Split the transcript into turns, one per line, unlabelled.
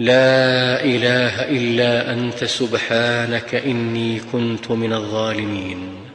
لا إله إلا أنت سبحانك إني كنت من الظالمين.